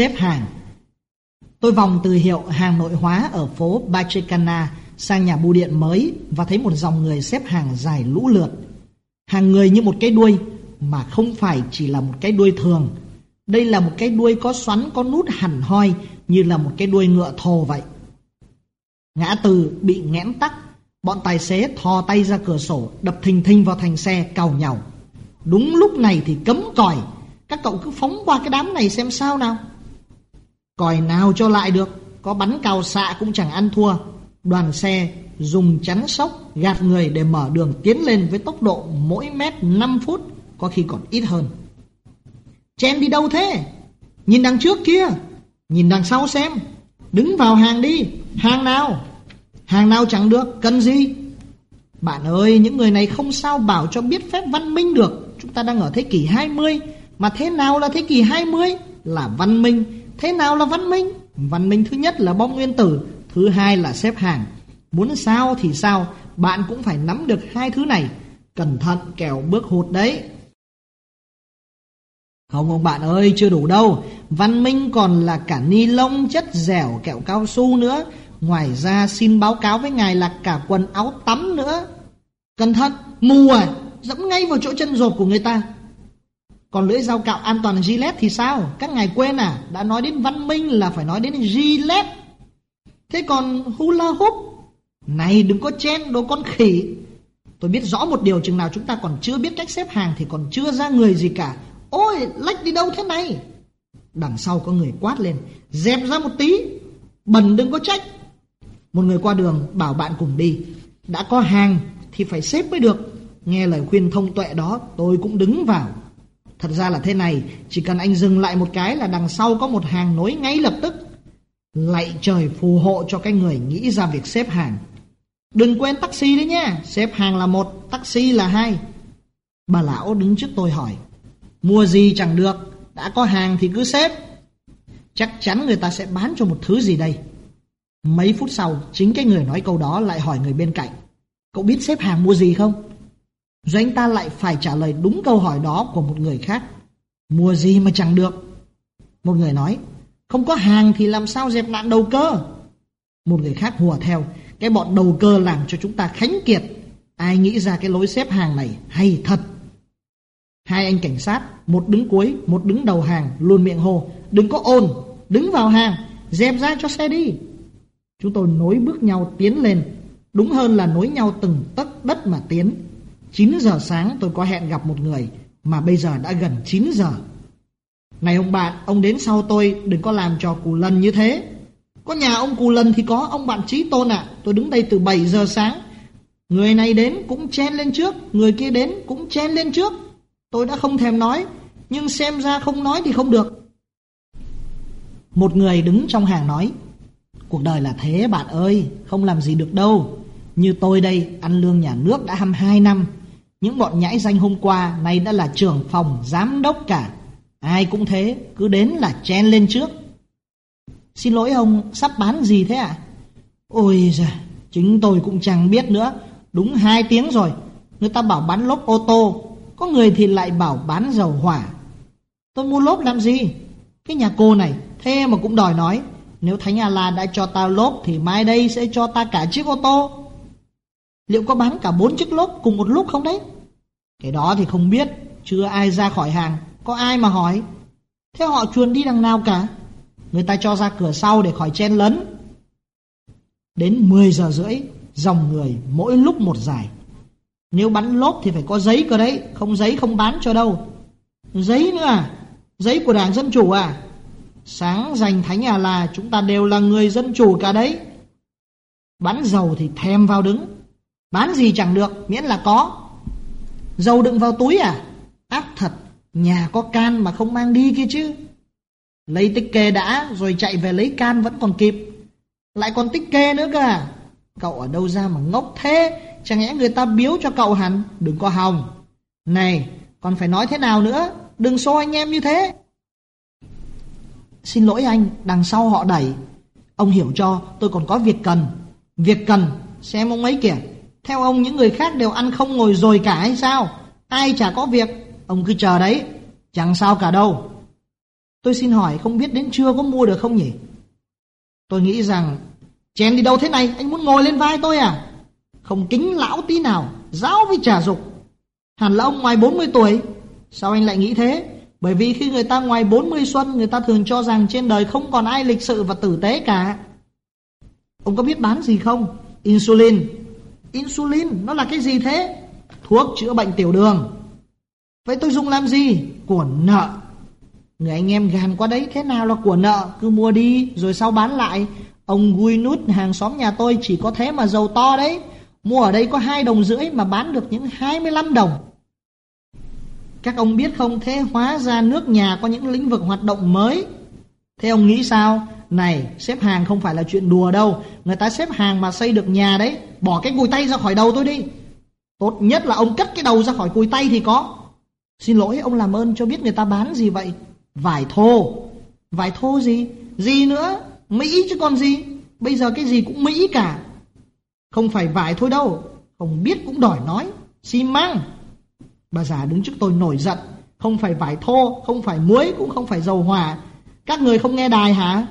Xếp hàng Tôi vòng từ hiệu hàng nội hóa ở phố Bachekana sang nhà bưu điện mới và thấy một dòng người xếp hàng dài lũ lượt. Hàng người như một cái đuôi mà không phải chỉ là một cái đuôi thường. Đây là một cái đuôi có xoắn có nút hẳn hoi như là một cái đuôi ngựa thồ vậy. Ngã từ bị nghẽn tắc, bọn tài xế thò tay ra cửa sổ đập thình thình vào thành xe cào nhàu. Đúng lúc này thì cấm còi các cậu cứ phóng qua cái đám này xem sao nào Còi nào cho lại được, Có bắn cào xạ cũng chẳng ăn thua. Đoàn xe dùng chắn sóc Gạt người để mở đường tiến lên Với tốc độ mỗi mét 5 phút, Có khi còn ít hơn. Chen đi đâu thế? Nhìn đằng trước kia, Nhìn đằng sau xem. Đứng vào hàng đi, Hàng nào? Hàng nào chẳng được, Cần gì? Bạn ơi, những người này không sao bảo cho biết phép văn minh được. Chúng ta đang ở thế kỷ 20 mà thế nào là thế kỷ 20? Là văn minh. Thế nào là văn minh? Văn minh thứ nhất là bom nguyên tử, thứ hai là xếp hàng. Muốn sao thì sao, bạn cũng phải nắm được hai thứ này. Cẩn thận kẻo bước hụt đấy. Không ông bạn ơi, chưa đủ đâu. Văn minh còn là cả ni lông, chất dẻo, kẹo cao su nữa. Ngoài ra xin báo cáo với ngài là cả quần áo tắm nữa. Cẩn thận, mù à, dẫm ngay vào chỗ chân rộp của người ta. Còn lưỡi dao cạo an toàn Gillette thì sao? Các ngài quên à? Đã nói đến văn minh là phải nói đến Gillette. Thế còn hula hoop? Này đừng có chen đồ con khỉ. Tôi biết rõ một điều chừng nào chúng ta còn chưa biết cách xếp hàng thì còn chưa ra người gì cả. Ôi, lách đi đâu thế này? Đằng sau có người quát lên. Dẹp ra một tí. Bẩn đừng có trách. Một người qua đường bảo bạn cùng đi. Đã có hàng thì phải xếp mới được. Nghe lời khuyên thông tuệ đó tôi cũng đứng vào. Thật ra là thế này, chỉ cần anh dừng lại một cái là đằng sau có một hàng nối ngay lập tức. Lạy trời phù hộ cho cái người nghĩ ra việc xếp hàng. Đừng quên taxi đấy nhé, xếp hàng là một, taxi là hai. Bà lão đứng trước tôi hỏi, mua gì chẳng được, đã có hàng thì cứ xếp. Chắc chắn người ta sẽ bán cho một thứ gì đây. Mấy phút sau, chính cái người nói câu đó lại hỏi người bên cạnh, cậu biết xếp hàng mua gì không? Rồi anh ta lại phải trả lời đúng câu hỏi đó của một người khác. Mua gì mà chẳng được. Một người nói, không có hàng thì làm sao dẹp nạn đầu cơ. Một người khác hùa theo, cái bọn đầu cơ làm cho chúng ta khánh kiệt. Ai nghĩ ra cái lối xếp hàng này hay thật. Hai anh cảnh sát, một đứng cuối, một đứng đầu hàng, luôn miệng hô, đừng có ồn, đứng vào hàng, dẹp ra cho xe đi. Chúng tôi nối bước nhau tiến lên, đúng hơn là nối nhau từng tấc đất mà tiến. 9 giờ sáng tôi có hẹn gặp một người Mà bây giờ đã gần 9 giờ. Này ông bạn, Ông đến sau tôi, đừng có làm cho cù lần như thế. Có nhà ông cù lần thì có, Ông bạn trí tôn ạ. Tôi đứng đây từ 7 giờ sáng. Người này đến cũng chen lên trước, Người kia đến cũng chen lên trước. Tôi đã không thèm nói, Nhưng xem ra không nói thì không được. Một người đứng trong hàng nói, Cuộc đời là thế bạn ơi, Không làm gì được đâu. Như tôi đây, ăn lương nhà nước đã 22 năm những bọn nhãi danh hôm qua nay đã là trưởng phòng, giám đốc cả. Ai cũng thế, cứ đến là chen lên trước. Xin lỗi ông, sắp bán gì thế ạ? À? Ôi giời, chính tôi cũng chẳng biết nữa. Đúng hai tiếng rồi, người ta bảo bán lốp ô tô, có người thì lại bảo bán dầu hỏa. Tôi mua lốp làm gì? Cái nhà cô này, thế mà cũng đòi nói, nếu Thánh A-La đã cho ta lốp thì mai đây sẽ cho ta cả chiếc ô tô. Liệu có bán cả bốn chiếc lốp cùng một lúc không đấy? Cái đó thì không biết, chưa ai ra khỏi hàng, có ai mà hỏi. Thế họ chuồn đi đằng nào cả? Người ta cho ra cửa sau để khỏi chen lấn. Đến 10 giờ rưỡi, dòng người mỗi lúc một dài. Nếu bắn lốp thì phải có giấy cơ đấy, không giấy không bán cho đâu. Giấy nữa à? Giấy của Đảng Dân Chủ à? Sáng giành thánh à là chúng ta đều là người dân chủ cả đấy. Bán dầu thì thèm vào đứng. Bán gì chẳng được, miễn là có. Dầu đựng vào túi à? Ác thật, nhà có can mà không mang đi kia chứ. Lấy tích kê đã, rồi chạy về lấy can vẫn còn kịp. Lại còn tích kê nữa cơ à? Cậu ở đâu ra mà ngốc thế? Chẳng lẽ người ta biếu cho cậu hẳn? Đừng có hòng. Này, còn phải nói thế nào nữa? Đừng xô anh em như thế. Xin lỗi anh, đằng sau họ đẩy. Ông hiểu cho, tôi còn có việc cần. Việc cần, xem ông ấy kìa. Theo ông những người khác đều ăn không ngồi rồi cả hay sao? Ai chả có việc, ông cứ chờ đấy. Chẳng sao cả đâu. Tôi xin hỏi không biết đến trưa có mua được không nhỉ? Tôi nghĩ rằng Chèn đi đâu thế này? Anh muốn ngồi lên vai tôi à? Không kính lão tí nào. Giáo với trả dục. Hẳn là ông ngoài 40 tuổi. Sao anh lại nghĩ thế? Bởi vì khi người ta ngoài 40 xuân Người ta thường cho rằng trên đời không còn ai lịch sự và tử tế cả. Ông có biết bán gì không? Insulin. Insulin, nó là cái gì thế Thuốc chữa bệnh tiểu đường Vậy tôi dùng làm gì Của nợ Người anh em gàn qua đấy, Thế nào là của nợ Cứ mua đi, rồi sau bán lại Ông Gui nút, hàng xóm nhà tôi chỉ có thế mà giàu to đấy. Mua ở đây có 2 đồng rưỡi mà bán được những 25 đồng. Các ông biết không thế hóa ra nước nhà có những lĩnh vực hoạt động mới. Thế ông nghĩ sao? Này, xếp hàng không phải là chuyện đùa đâu. Người ta xếp hàng mà xây được nhà đấy. Bỏ cái cùi tay ra khỏi đầu tôi đi. Tốt nhất là ông cất cái đầu ra khỏi cùi tay thì có. Xin lỗi ông làm ơn cho biết người ta bán gì vậy? Vải thô. Vải thô gì? Gì nữa? Mỹ chứ còn gì Bây giờ cái gì cũng Mỹ cả Không phải vải thôi đâu Không biết cũng đòi nói Xi măng Bà già đứng trước tôi nổi giận Không phải vải thô Không phải muối Cũng không phải dầu hỏa Các người không nghe đài hả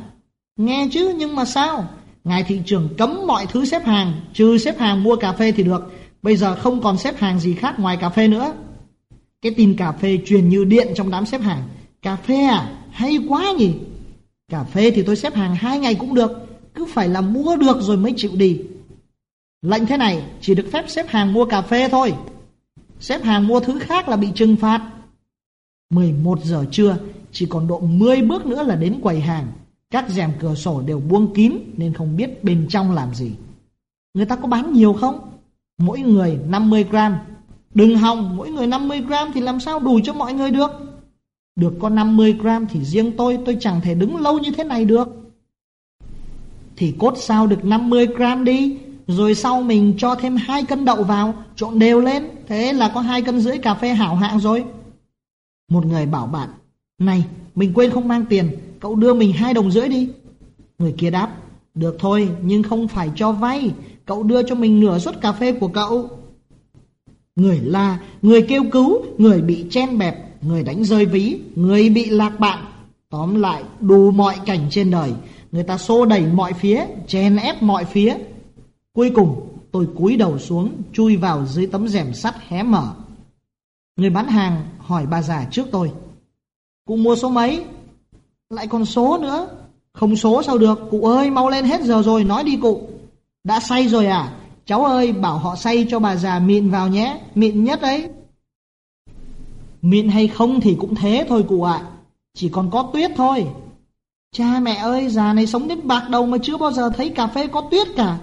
Nghe chứ, nhưng mà sao? Ngài thị trưởng cấm mọi thứ xếp hàng, Trừ xếp hàng mua cà phê thì được. Bây giờ không còn xếp hàng gì khác ngoài cà phê nữa. Cái tin cà phê truyền như điện trong đám xếp hàng. Cà phê à Hay quá nhỉ? Cà phê thì tôi xếp hàng hai ngày cũng được. Cứ phải là mua được rồi mới chịu đi. Lệnh thế này, chỉ được phép xếp hàng mua cà phê thôi. Xếp hàng mua thứ khác là bị trừng phạt. 11 giờ trưa, Chỉ còn độ 10 bước nữa là đến quầy hàng. Các rèm cửa sổ đều buông kín Nên không biết bên trong làm gì Người ta có bán nhiều không? Mỗi người 50 gram Đừng hòng mỗi người 50 gram Thì làm sao đủ cho mọi người được được có 50 gram thì riêng tôi tôi chẳng thể đứng lâu như thế này được. Thì cốt sao được 50 gram đi, rồi sau mình cho thêm hai cân đậu vào, trộn đều lên, thế là có hai cân rưỡi cà phê hảo hạng rồi. Một người bảo bạn, này, mình quên không mang tiền, cậu đưa mình hai đồng rưỡi đi. Người kia đáp, được thôi, nhưng không phải cho vay, cậu đưa cho mình nửa suất cà phê của cậu. Người la, người kêu cứu, người bị chen bẹp, người đánh rơi ví, người bị lạc bạn. Tóm lại, đủ mọi cảnh trên đời, người ta xô đẩy mọi phía, chen ép mọi phía. Cuối cùng, tôi cúi đầu xuống, chui vào dưới tấm rèm sắt hé mở. Người bán hàng hỏi bà già trước tôi. Cụ mua số mấy? Lại còn số nữa. Không số sao được, cụ ơi mau lên hết giờ rồi, nói đi cụ. Đã say rồi à? Cháu ơi bảo họ say cho bà già mịn vào nhé, mịn nhất đấy. Mịn hay không thì cũng thế thôi cụ ạ. Chỉ còn có tuyết thôi. Cha mẹ ơi, già này sống đến bạc đầu mà chưa bao giờ thấy cà phê có tuyết cả.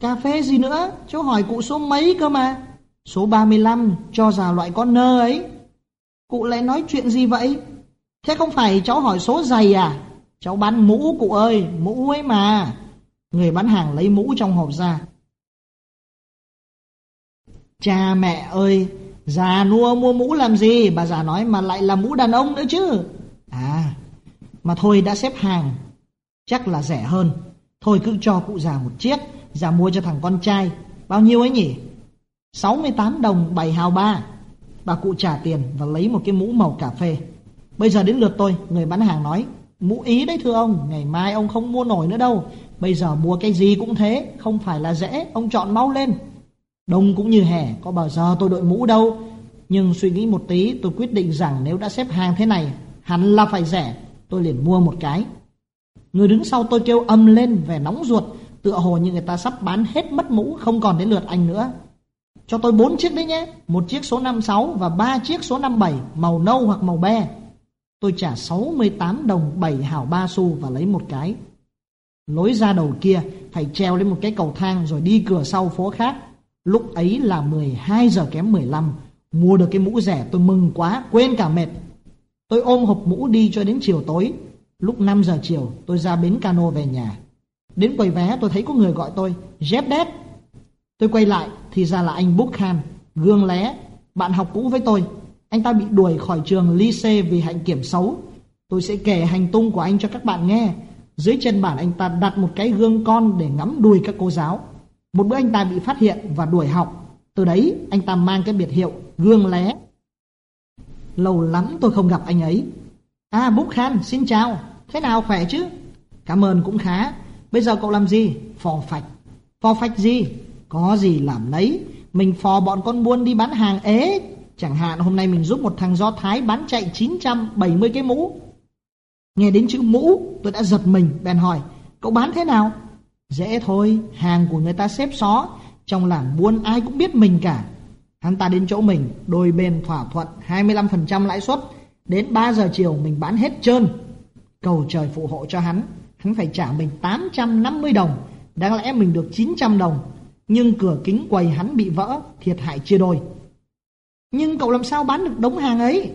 Cà phê gì nữa? Cháu hỏi cụ số mấy cơ mà. Số 35, cho già loại con nơ ấy. Cụ lại nói chuyện gì vậy? Thế không phải cháu hỏi số giày à? Cháu bán mũ cụ ơi, mũ ấy mà. Người bán hàng lấy mũ trong hộp ra. Cha mẹ ơi, Già nua mua mũ làm gì? Bà già nói mà lại là mũ đàn ông nữa chứ. À Mà thôi đã xếp hàng Chắc là rẻ hơn. Thôi cứ cho cụ già một chiếc Già mua cho thằng con trai. Bao nhiêu ấy nhỉ? 68 đồng 7 hào ba. Bà cụ trả tiền và lấy một cái mũ màu cà phê. Bây giờ đến lượt tôi Người bán hàng nói Mũ ý đấy thưa ông Ngày mai ông không mua nổi nữa đâu Bây giờ mua cái gì cũng thế Không phải là dễ Ông chọn mau lên Đông cũng như hè, có bao giờ tôi đội mũ đâu. Nhưng suy nghĩ một tí, tôi quyết định rằng nếu đã xếp hàng thế này, hẳn là phải rẻ. Tôi liền mua một cái. Người đứng sau tôi kêu âm lên vẻ nóng ruột, tựa hồ như người ta sắp bán hết mất mũ, không còn đến lượt anh nữa. Cho tôi bốn chiếc đấy nhé, một chiếc số 56 và ba chiếc số 57, màu nâu hoặc màu be. Tôi trả 68 đồng 7 hào ba xu và lấy một cái. Lối ra đầu kia phải treo lên một cái cầu thang rồi đi cửa sau phố khác. Lúc ấy là 12 giờ kém 15. Mua được cái mũ rẻ tôi mừng quá, quên cả mệt. Tôi ôm hộp mũ đi cho đến chiều tối. Lúc 5 giờ chiều tôi ra bến cano về nhà. Đến quầy vé tôi thấy có người gọi tôi, Jeff Dead. Tôi quay lại thì ra là anh bookhan gương lé, bạn học cũ với tôi. Anh ta bị đuổi khỏi trường lycée vì hạnh kiểm xấu. Tôi sẽ kể hành tung của anh cho các bạn nghe. Dưới chân bàn anh ta đặt một cái gương con để ngắm đuôi các cô giáo. Một bữa anh ta bị phát hiện và đuổi học. Từ đấy anh ta mang cái biệt hiệu gương lé. Lâu lắm tôi không gặp anh ấy. À Búc Khan, xin chào. Thế nào khỏe chứ? Cảm ơn cũng khá. Bây giờ cậu làm gì? Phò phạch. Phò phạch gì? Có gì làm lấy. Mình phò bọn con buôn đi bán hàng ế. Chẳng hạn hôm nay mình giúp một thằng Do Thái bán chạy 970 cái mũ. Nghe đến chữ mũ tôi đã giật mình bèn hỏi Cậu bán thế nào? Dễ thôi, hàng của người ta xếp xó Trong làng buôn ai cũng biết mình cả Hắn ta đến chỗ mình Đôi bên thỏa thuận 25% lãi suất Đến 3 giờ chiều mình bán hết trơn Cầu trời phụ hộ cho hắn Hắn phải trả mình 850 đồng Đáng lẽ mình được 900 đồng Nhưng cửa kính quầy hắn bị vỡ Thiệt hại chia đôi nhưng cậu làm sao bán được đống hàng ấy?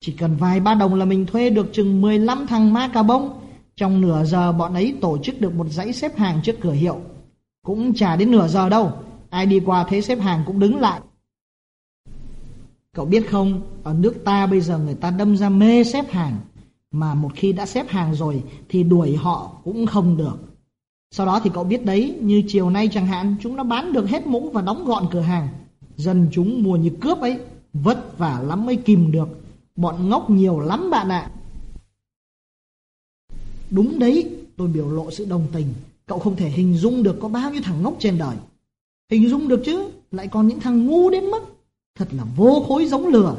Chỉ cần vài ba đồng là mình thuê được chừng 15 thằng ma cà bông Trong nửa giờ bọn ấy tổ chức được một dãy xếp hàng trước cửa hiệu. Cũng chả đến nửa giờ đâu Ai đi qua thấy xếp hàng cũng đứng lại. Cậu biết không, ở nước ta bây giờ người ta đâm ra mê xếp hàng, mà một khi đã xếp hàng rồi thì đuổi họ cũng không được. Sau đó thì cậu biết đấy, như chiều nay chẳng hạn, chúng nó bán được hết mũ và đóng gọn cửa hàng. Dân chúng mua như cướp ấy, vất vả lắm mới kìm được. Bọn ngốc nhiều lắm bạn ạ. Đúng đấy, tôi biểu lộ sự đồng tình. Cậu không thể hình dung được có bao nhiêu thằng ngốc trên đời. Hình dung được chứ, lại còn những thằng ngu đến mức Thật là vô khối giống lửa.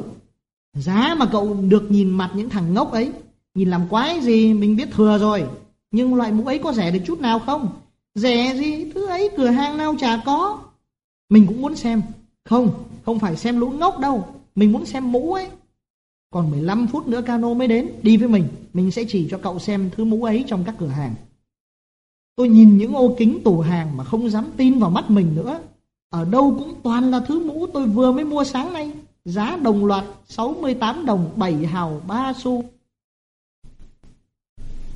Giá mà cậu được nhìn mặt những thằng ngốc ấy, nhìn làm quái gì mình biết thừa rồi. Nhưng loại mũ ấy có rẻ được chút nào không? Rẻ gì, thứ ấy cửa hàng nào chả có. Mình cũng muốn xem. Không, không phải xem lũ ngốc đâu. Mình muốn xem mũ ấy. Còn 15 phút nữa cano mới đến, đi với mình. Mình sẽ chỉ cho cậu xem thứ mũ ấy trong các cửa hàng. Tôi nhìn những ô kính tủ hàng mà không dám tin vào mắt mình nữa. Ở đâu cũng toàn là thứ mũ tôi vừa mới mua sáng nay. Giá đồng loạt 68 đồng 7 hào 3 xu.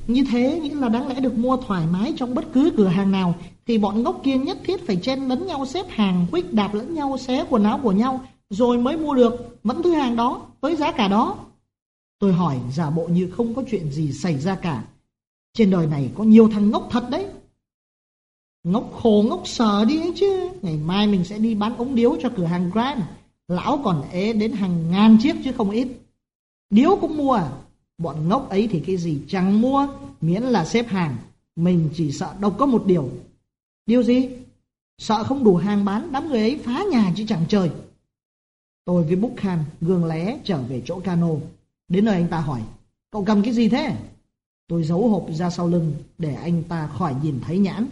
Như thế nghĩa là đáng lẽ được mua thoải mái trong bất cứ cửa hàng nào thì bọn ngốc kia nhất thiết phải chen lấn nhau xếp hàng, quýt đạp lẫn nhau, xé quần áo của nhau rồi mới mua được. Vẫn thứ hàng đó với giá cả đó. Tôi hỏi giả bộ như không có chuyện gì xảy ra cả. Trên đời này có nhiều thằng ngốc thật đấy. Ngốc khổ ngốc sợ đi ấy chứ. Ngày mai mình sẽ đi bán ống điếu cho cửa hàng Grand. Lão còn ế đến hàng ngàn chiếc chứ không ít. Điếu cũng mua. À Bọn ngốc ấy thì cái gì chẳng mua Miễn là xếp hàng. Mình chỉ sợ đâu có một điều. Điều gì? Sợ không đủ hàng bán Đám người ấy phá nhà chứ chẳng trời Tôi với Búc Khan gương lé trở về chỗ cano Đến nơi anh ta hỏi Cậu cầm cái gì thế? Tôi giấu hộp ra sau lưng Để anh ta khỏi nhìn thấy nhãn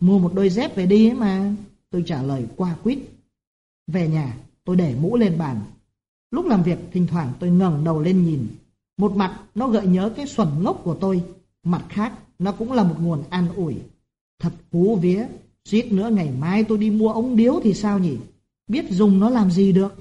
Mua một đôi dép về đi ấy mà. Tôi trả lời qua quýt. Về nhà, tôi để mũ lên bàn. Lúc làm việc, thỉnh thoảng tôi ngẩng đầu lên nhìn. Một mặt, nó gợi nhớ cái xuẩn ngốc của tôi. Mặt khác, nó cũng là một nguồn an ủi. Thật hú vía, suýt nữa ngày mai tôi đi mua ống điếu thì sao nhỉ? Biết dùng nó làm gì được?